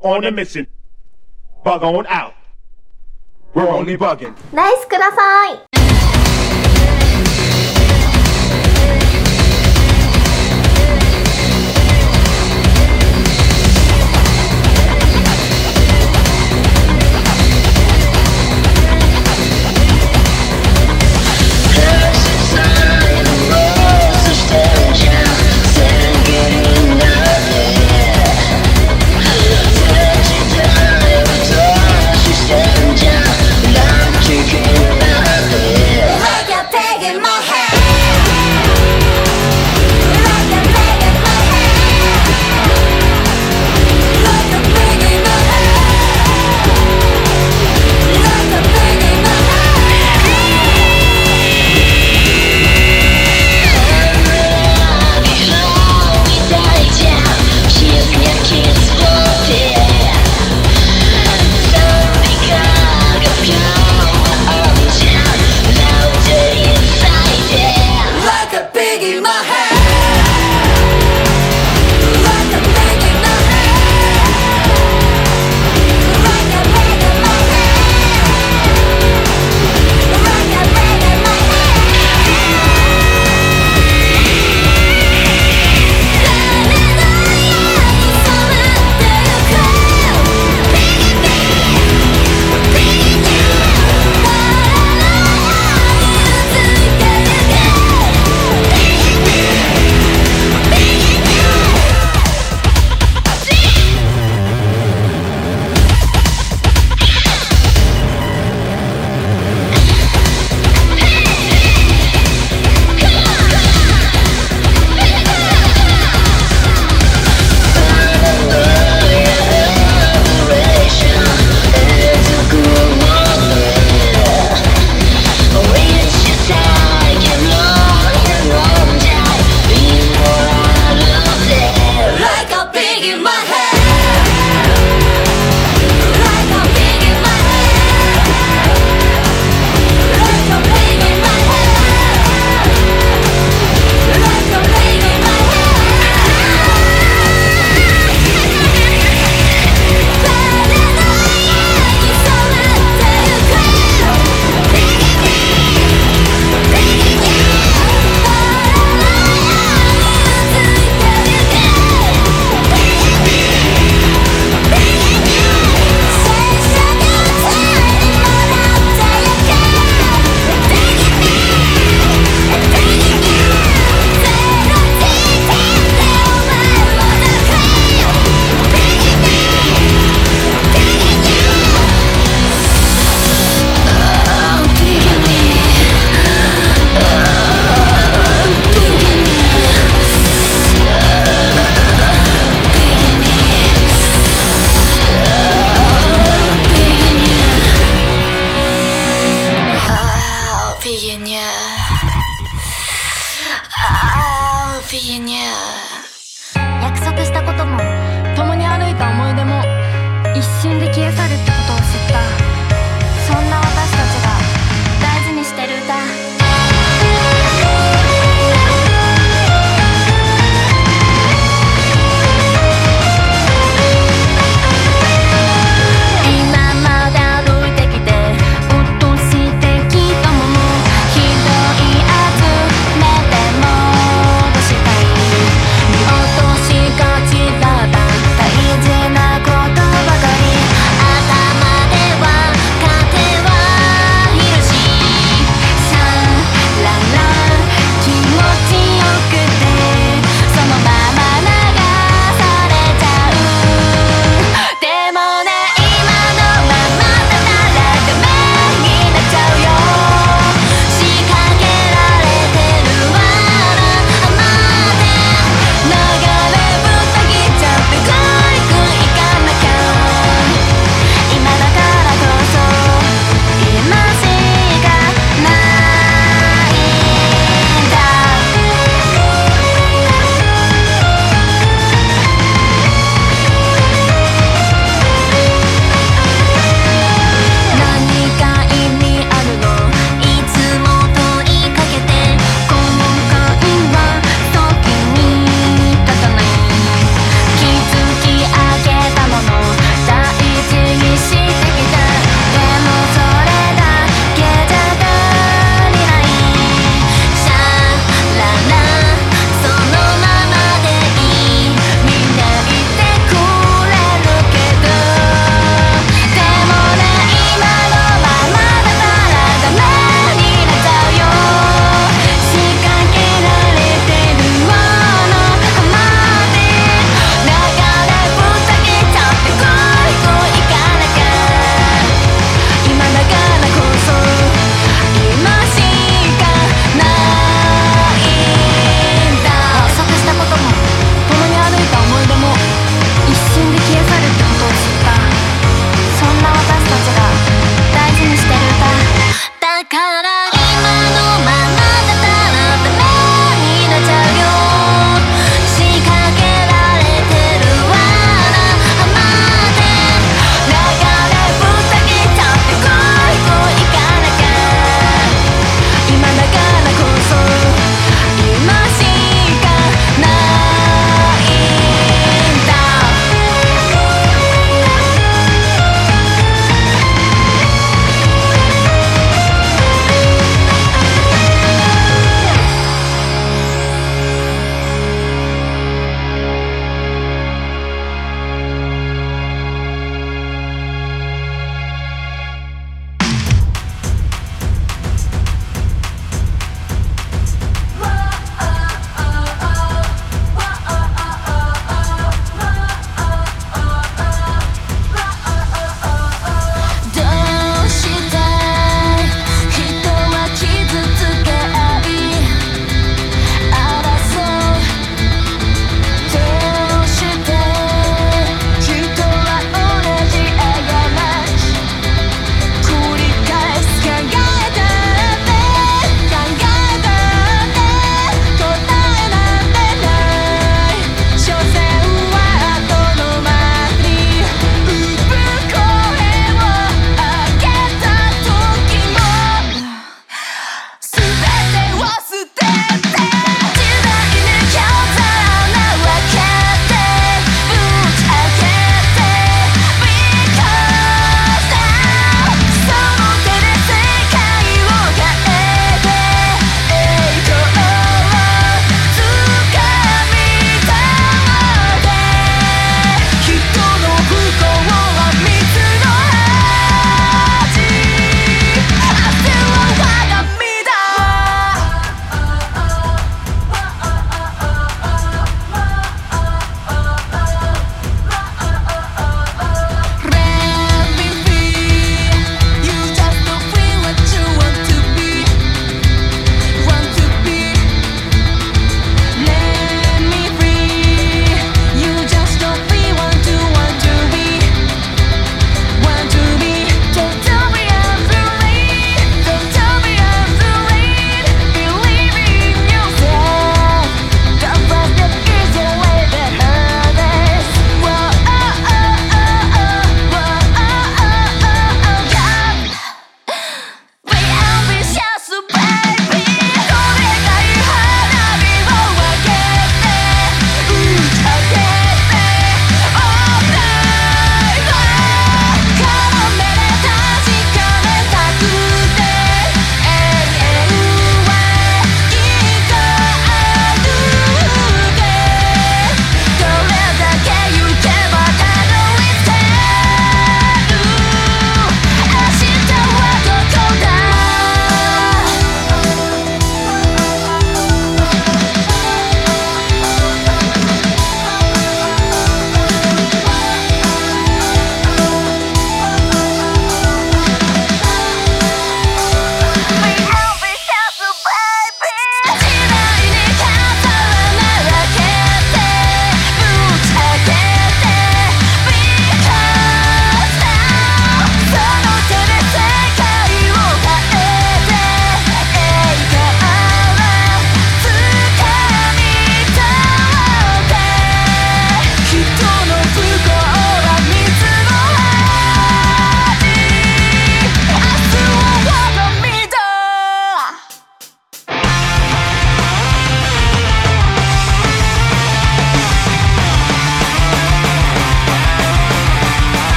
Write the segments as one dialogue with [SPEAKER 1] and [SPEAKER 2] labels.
[SPEAKER 1] on a mission. Bug on out. We're only bugging.
[SPEAKER 2] ライスください。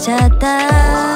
[SPEAKER 2] ちちゃった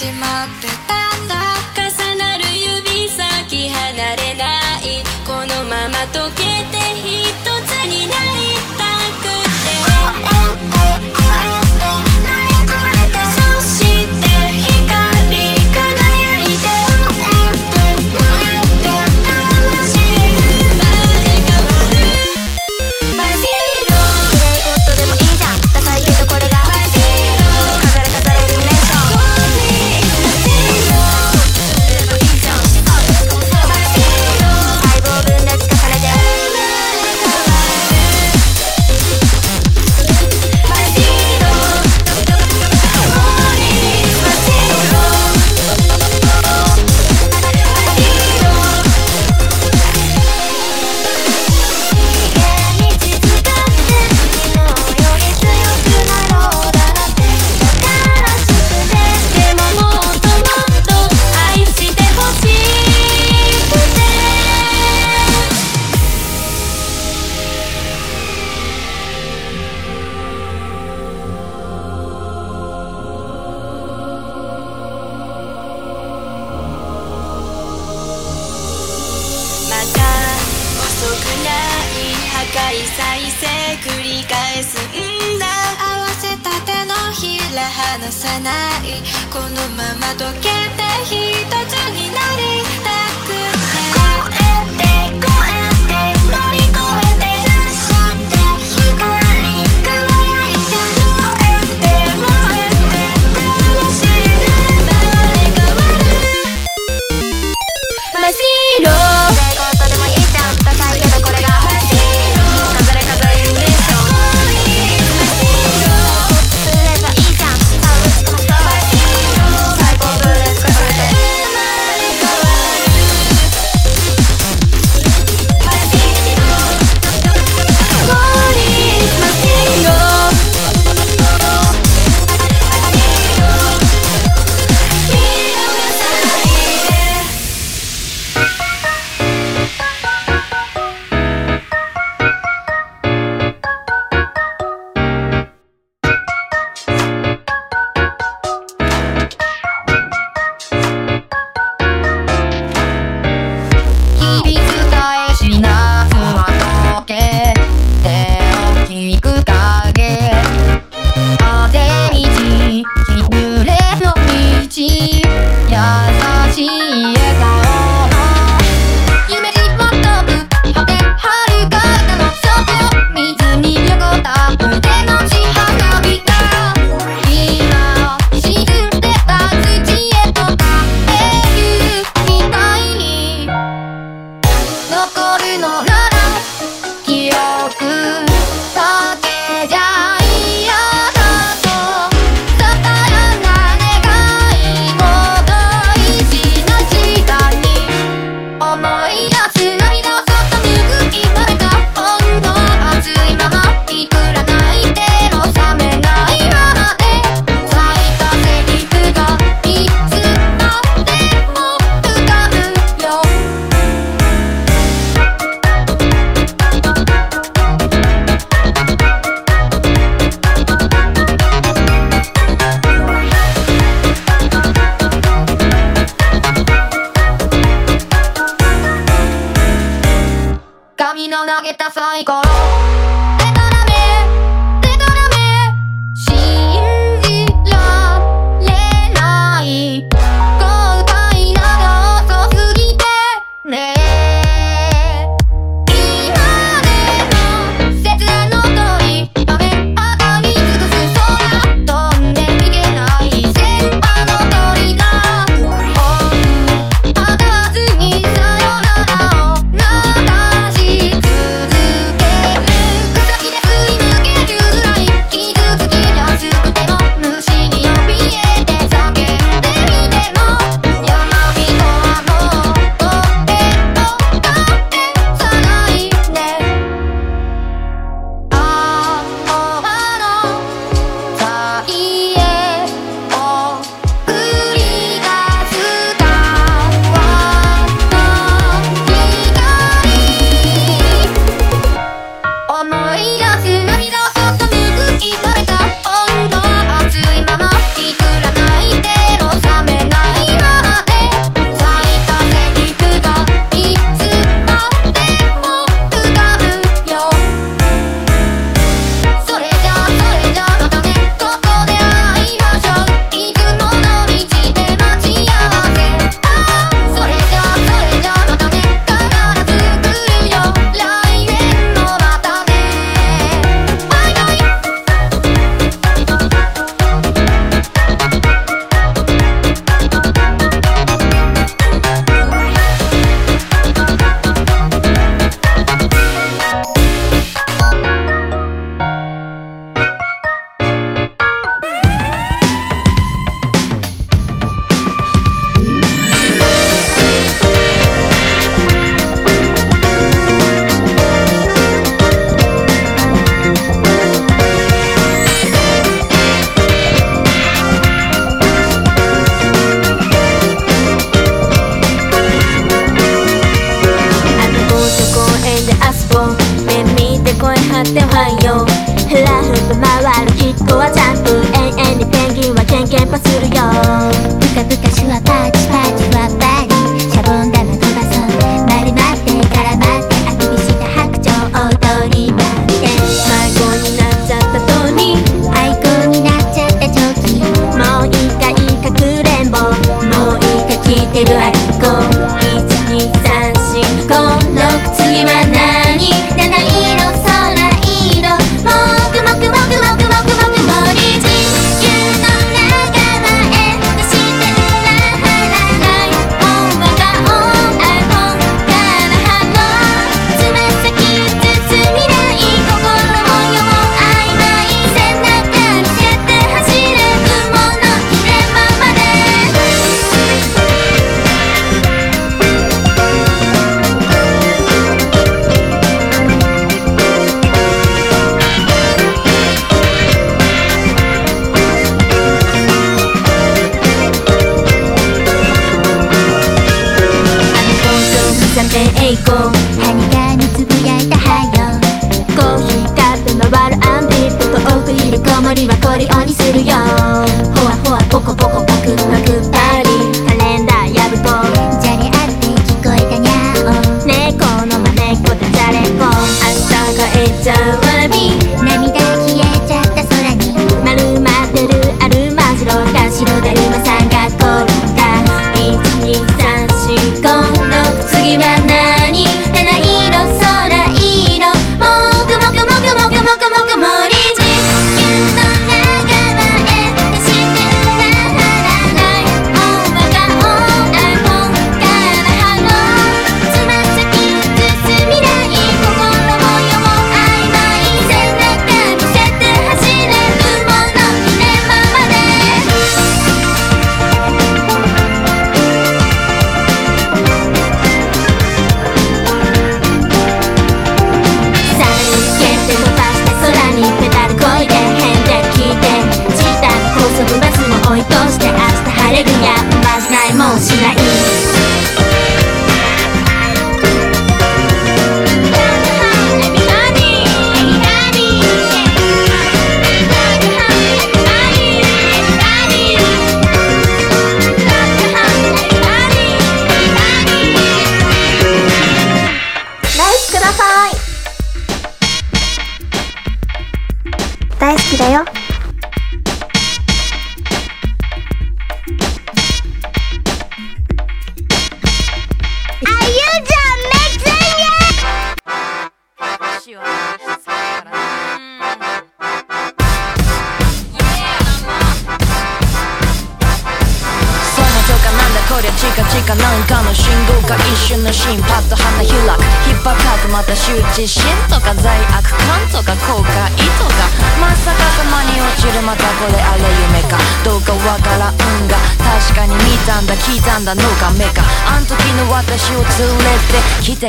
[SPEAKER 3] し
[SPEAKER 2] まってた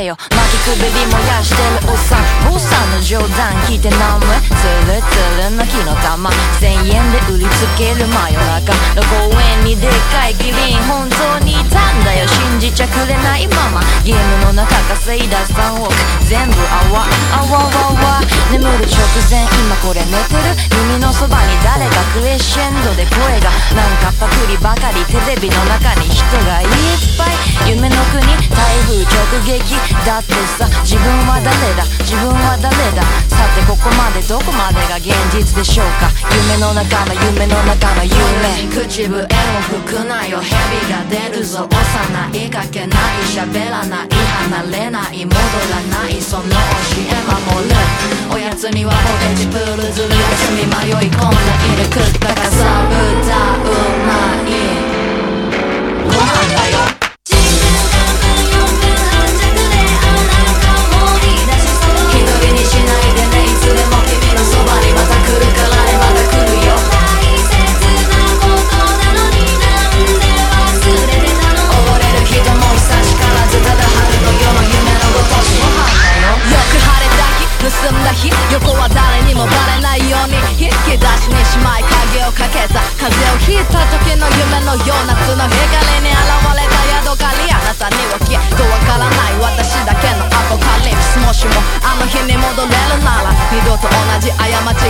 [SPEAKER 2] よ。
[SPEAKER 4] 巻きくべり燃やしてるおっさん。おっさんの冗談聞いて何もつるつるの木の玉。1000円で売りつける真夜中。の公園にでかいキリン。本当にいたんだよ信じちゃくれないままゲームの中稼いだ3億。全部あわあわわわ眠る直前。今これ寝てる。耳のそばに誰かクレッシェンドで声が。なんかパクリばかり。テレビの中に人がいっぱい夢の国台風直撃だってさ自分は誰だ自分は誰ださてここまでどこまでが現実でしょうか夢の中の夢の中の夢口笛を吹くなよ蛇が出るぞ幼いかけない喋らない離れない戻らないその教え守るおやつにはポテチプールずる休み迷い込んだ入れ食ったかさぶたうまい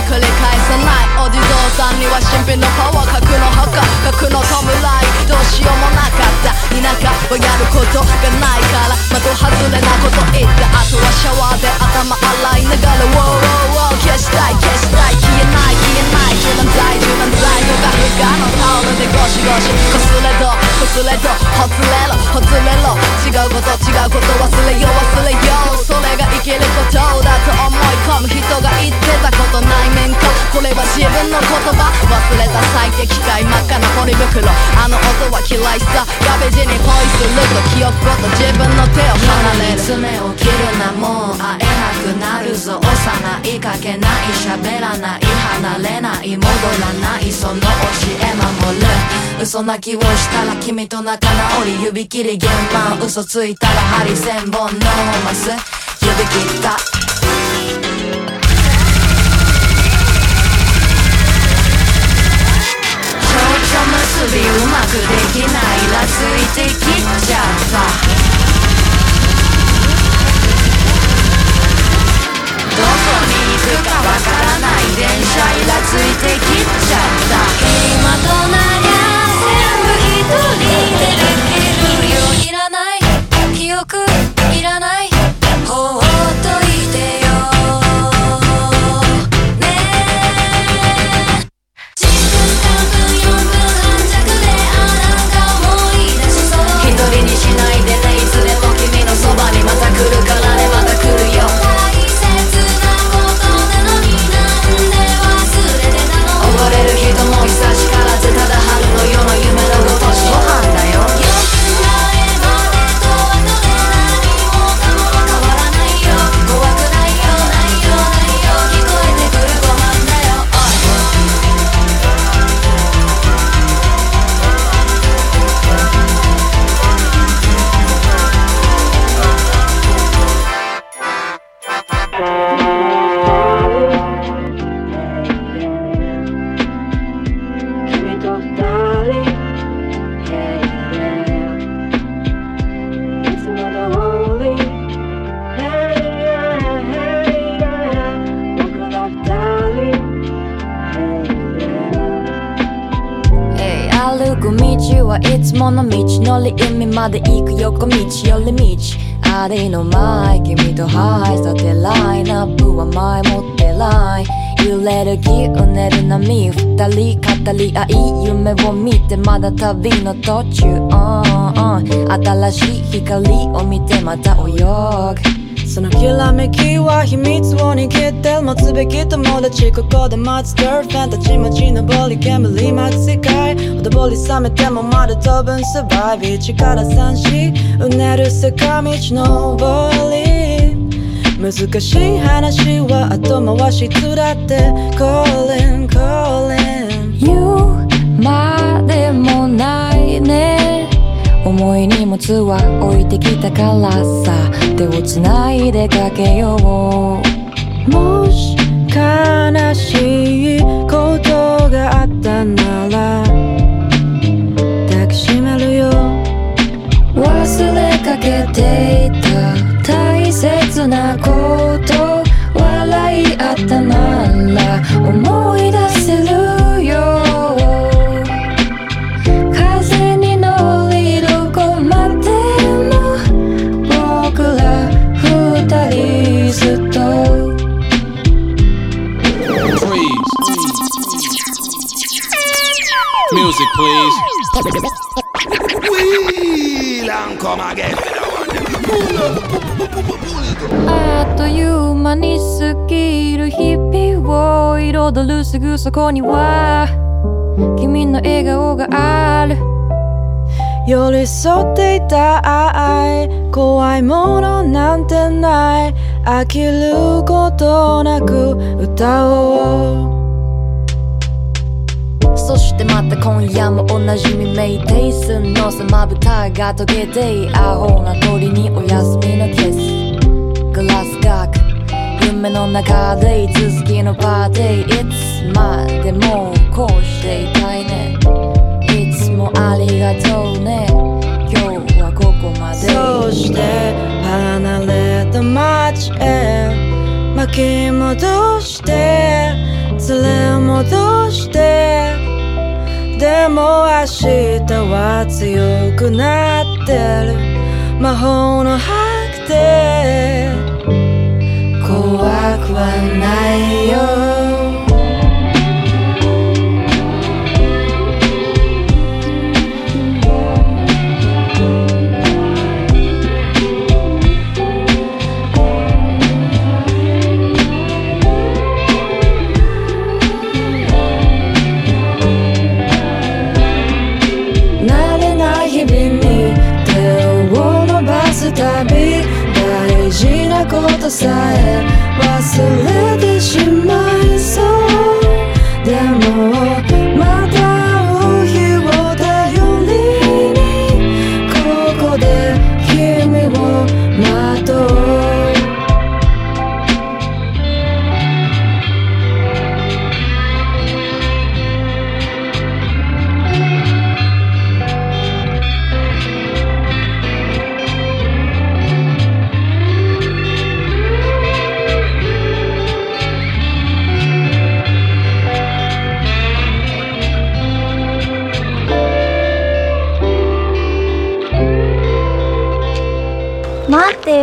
[SPEAKER 4] 繰り返さない。お地蔵さんには神秘のパワー核の墓核の弔いしようもなかった。田舎はやることがないから。的外れなこと言ってあとはシャワーで頭洗いながら。Wow wow wow 消したい消したい消えない。消えない柔軟剤柔軟剤ヨガふがのタオルでゴシゴシこすれどこすれどほつれろほつれろ違うこと違うこと忘れよう忘れよう。それが生きることだと思い込む人が言ってたこと内面かこれは自分の言葉忘れた。最適解真っ赤なポリ袋。あの音は嫌いさガベージにポイすると記憶ごと自分の手を離れる。爪を切るなもう会えなくなるぞ。幼いかけない喋らない離れない。戻らないその教え守る。嘘泣きをしたら君と仲直り。指切り現場。嘘ついたら針千本のマス指切った。うまくできないらついてきっちゃった。どこに行くかわからない電車いらついて
[SPEAKER 5] きっちゃった。今となりゃ全部一人でまで行く横道寄り道。ありの前君とハイさてラインナップは前もってライン揺れる気うねる波二人語り合い夢を見てまだ旅の途中、ああ、ああ、新しい光を見てまた泳ぐ。
[SPEAKER 6] そのきらめきは秘密を握ってる持つべき友達ここで待つ girlfriend たちまち登り煙巻く世界ほとぼり冷めてもまだ当分サバイブ1から3しうねる坂道登り難しい話は後回しつらって。Calling calling
[SPEAKER 5] 言うまでもないね。重い荷物は置いてきたからさ。手をつないでかけよう。
[SPEAKER 6] もし悲しいことがあったなら抱きしめるよ。
[SPEAKER 5] 忘れかけていた大切なこと。笑い合ったなら思い出せる。
[SPEAKER 7] Please.
[SPEAKER 8] Wheel and come again.
[SPEAKER 5] あっという間に過ぎる日々を彩るすぐそこには君の笑顔がある
[SPEAKER 6] 寄り添っていた愛怖いものなんてない飽きることなく歌おう
[SPEAKER 5] 今夜もおなじみメイテイスのさまぶたが溶けてアホな鳥にお休みのキス。グラスガーク夢の中で続きのパーティー。いつまでもこうしていたいね。いつもありがとうね。今日はここまで。
[SPEAKER 6] そして離れた街へ。巻き戻して連れ戻して。でも明日は強くなってる。魔法の白で怖くはないよ。さえ忘れてしまう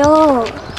[SPEAKER 6] 待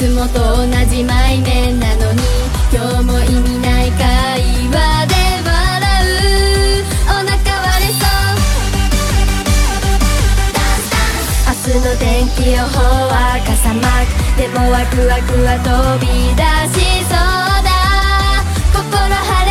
[SPEAKER 3] つもと同じマイなのに今日も意味ない会話で笑う。お腹割れそう。明日の天気予報は傘マーク。でもワクワクは飛び出しそうだ。心晴れ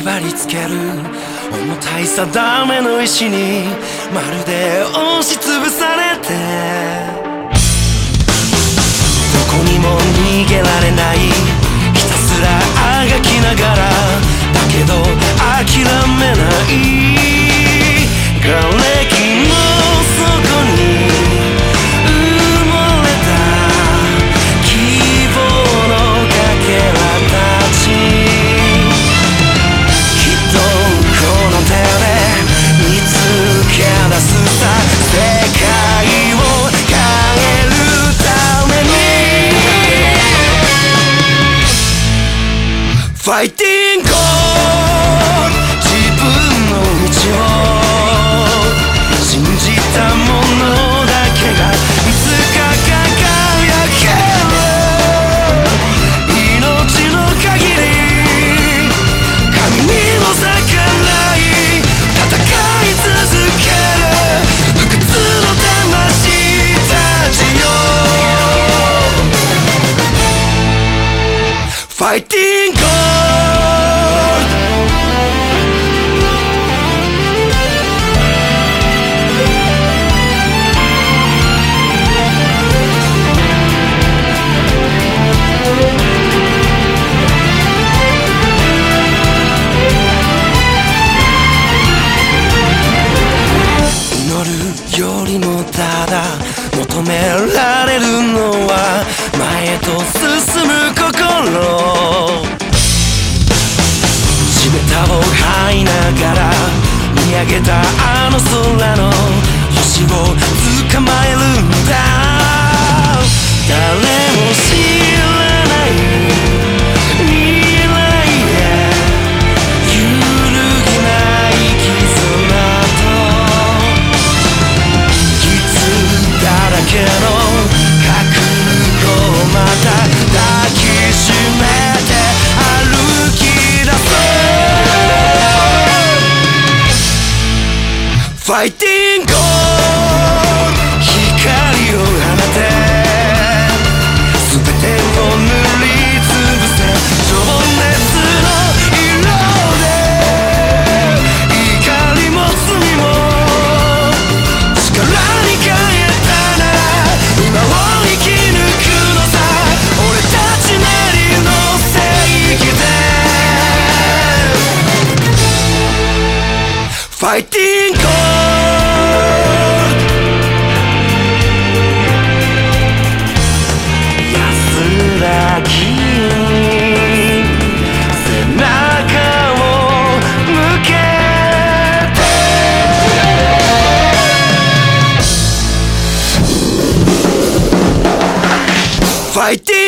[SPEAKER 2] 縛りつけ
[SPEAKER 9] る重たい定めの石にまるで押しつぶされて。どこにも逃げられない。ひたすらあがきながら。だけど諦めない。瓦礫イティング自分の道を信じたものだけがいつか輝ける。命の限り神にも逆らい戦い続ける。不屈の魂たちよファイティンいながら見上げたあの空の星を捕まえるんだ。誰も知らない。未来へ揺るぎない絆と。傷だらけのファイティング光をフ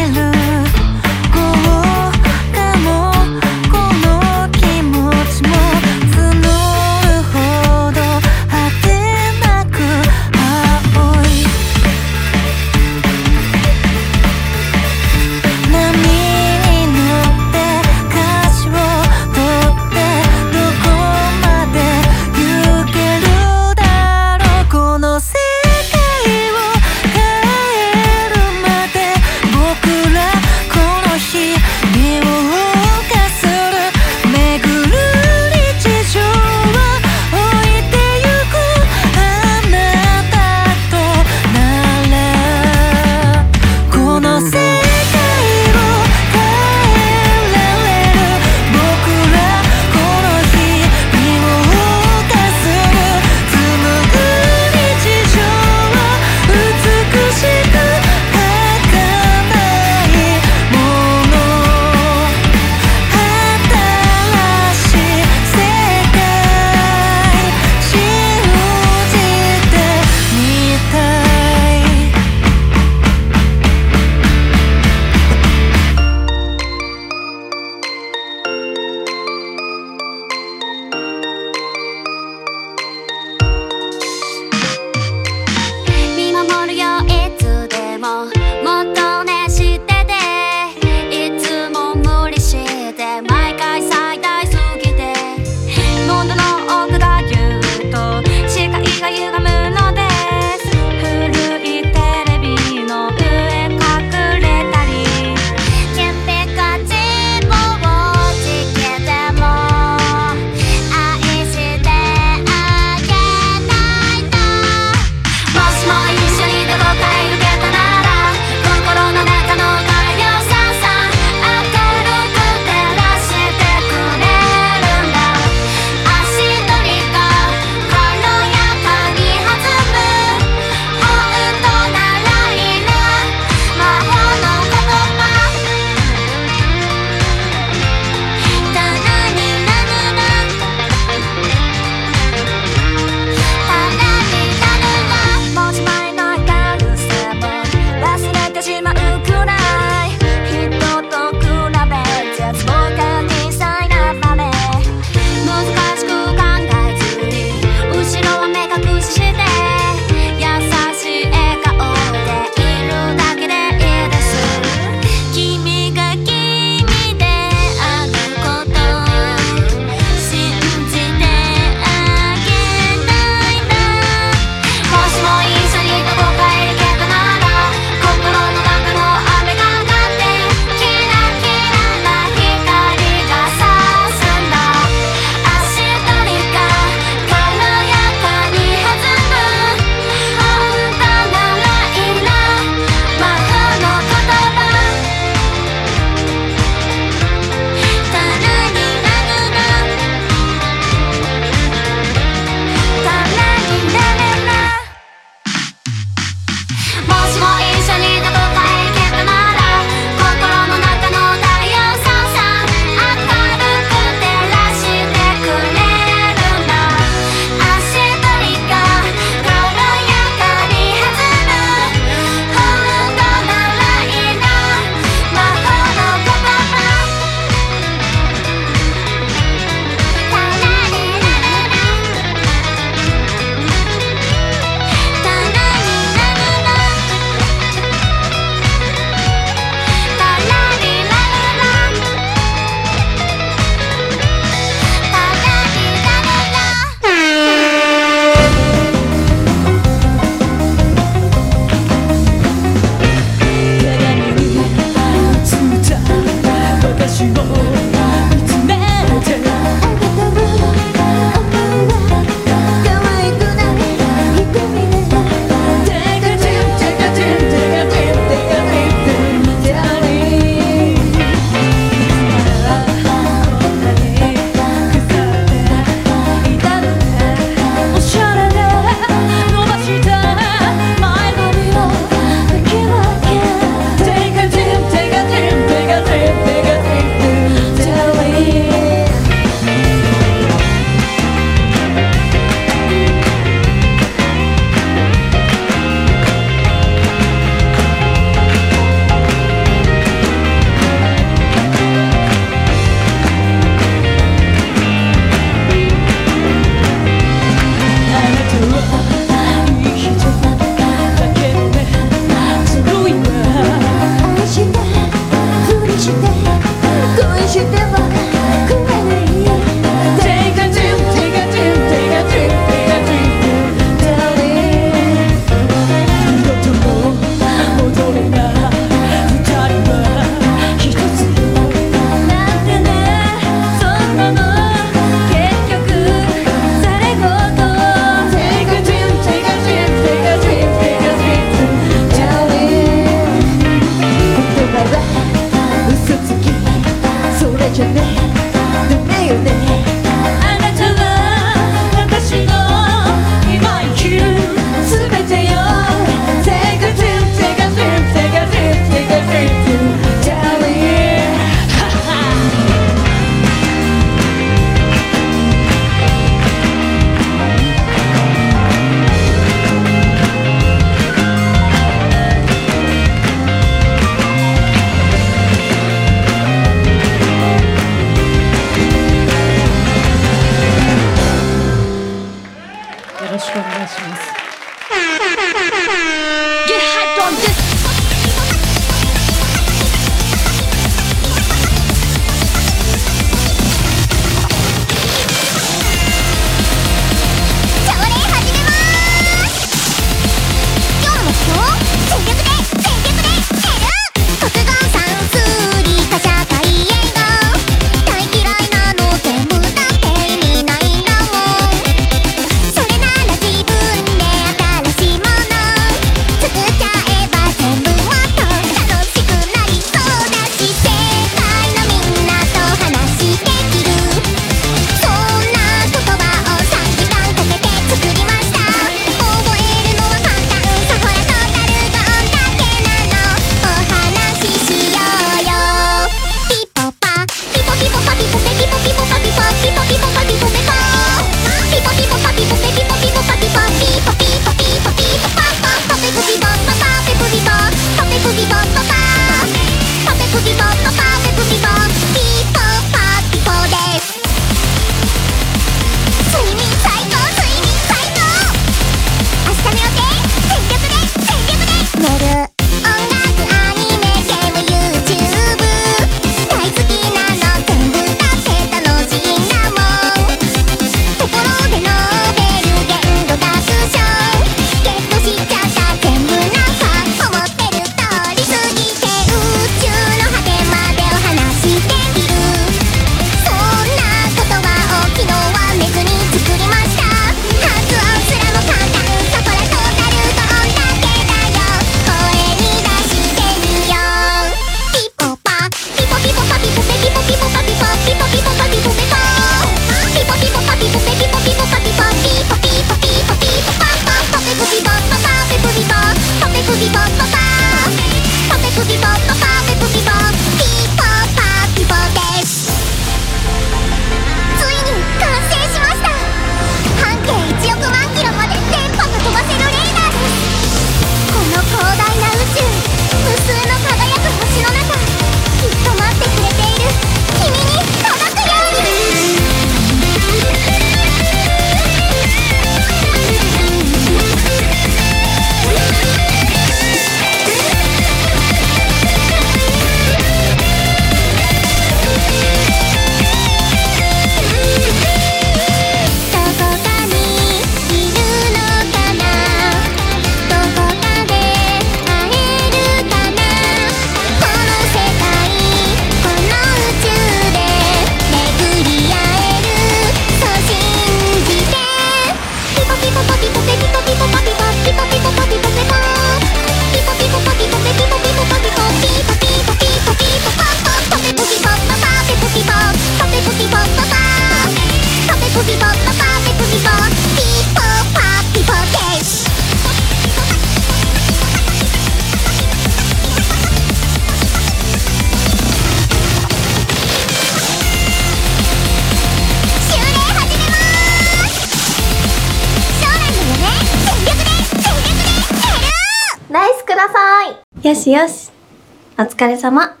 [SPEAKER 10] れ様。